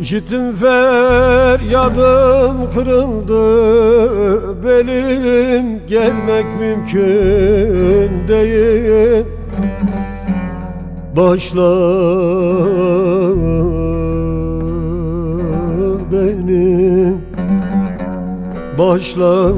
İşittim feryadım kırıldı Belim gelmek mümkün değil. Başla benim Başla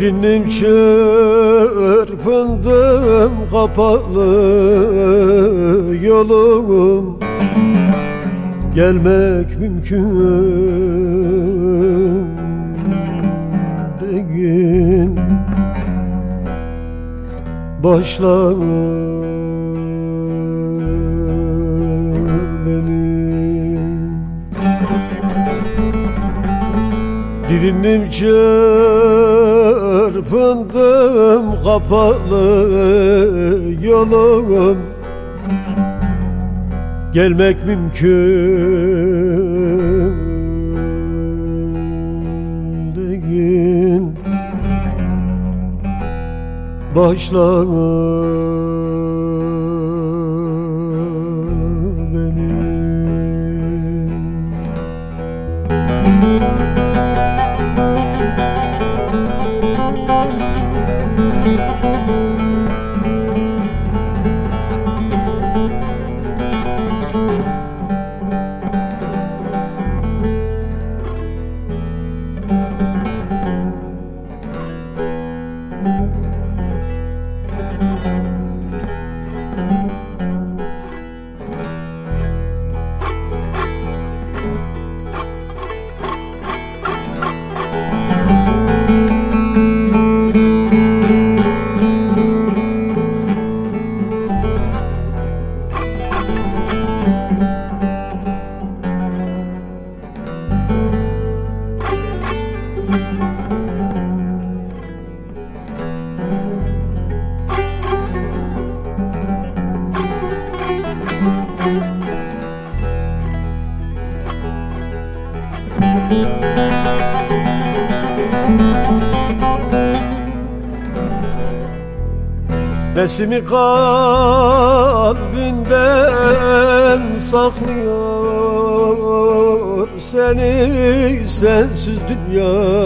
Dirindim çırpındım kapalı yolum. Gelmek mümkün değil. Başla Dirindim çırpındım kapalı yolum. Gelmek mümkün değil. Başlanır Nesimi kalbinden saklıyor Seni sensiz dünyasından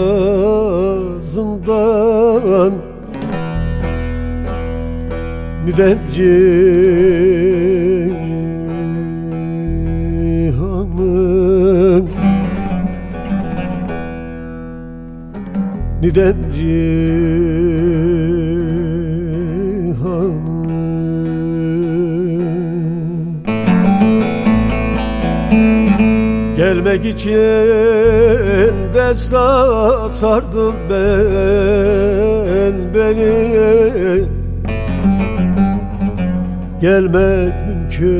Nidemci hanım Nidemci Gelmek için de satardım ben beni. Gelmek mümkün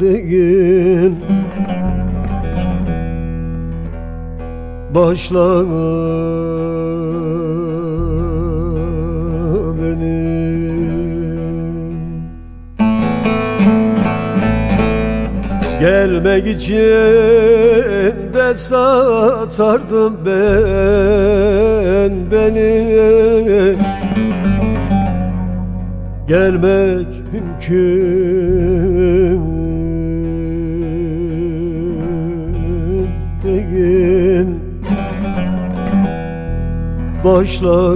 değil. Başla Gelmek için de satardım ben beni. Gelmek mümkün değil. Başla